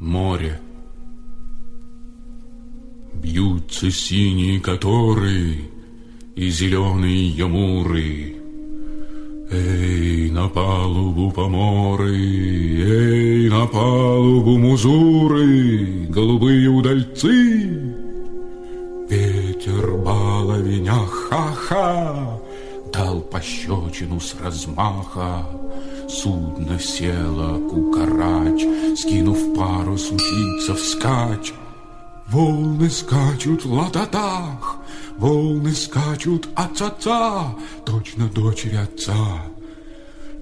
море. Бьются синие которые и зеленые ямуры. Эй, на палубу поморы, эй, на палубу музуры, голубые удальцы. Ветер баловиня ха-ха, дал пощечину с размаха. Судно село кукарач, скинув парус, мчится вскачь. Волны скачут ла-та-тах, волны скачут отца-ца, точно дочери отца.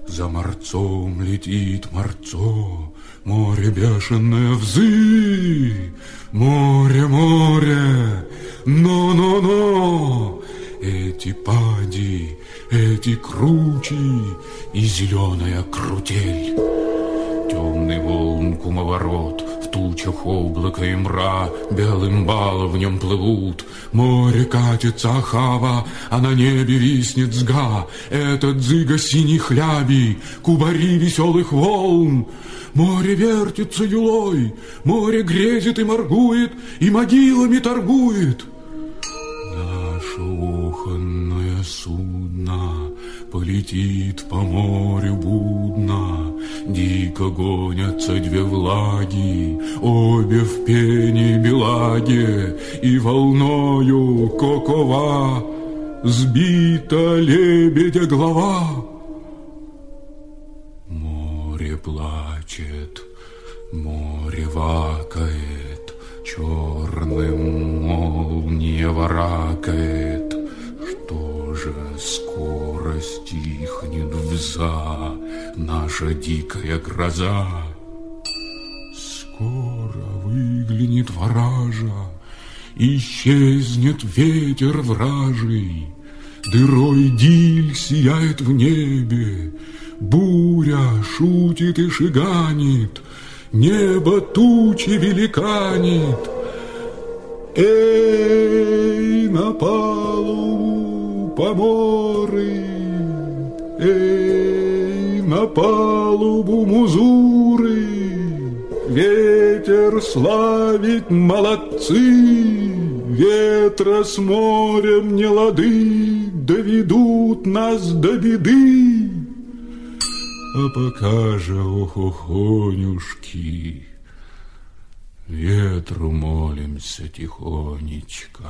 За морцом летит морцо, море бешеное взы, море, море, но-но-но. Эти пади, эти кручи и зеленая крутель. Темный волн кумоворот, в тучах облака и мра, Белым балом в нем плывут. Море катится ахава, а на небе виснет сга. Это дзыга синий хляби, кубари веселых волн. Море вертится юлой, море грезит и моргует, И могилами торгует. Наше уханное судно Полетит по морю будно, Дико гонятся две влаги, Обе в пене белаге, И волною кокова Сбита лебедя голова. Море плачет, море вакает, Черным воракает, Что же скоро стихнет вза Наша дикая гроза? Скоро выглянет ворожа, Исчезнет ветер вражий, Дырой диль сияет в небе, Буря шутит и шиганит, Небо тучи великанит. Эй, на палубу поморы, Эй, на палубу музуры, Ветер славит молодцы, Ветра с морем не лады Доведут нас до беды. А пока же, ох, охонюшки, Ветру молимся тихонечко.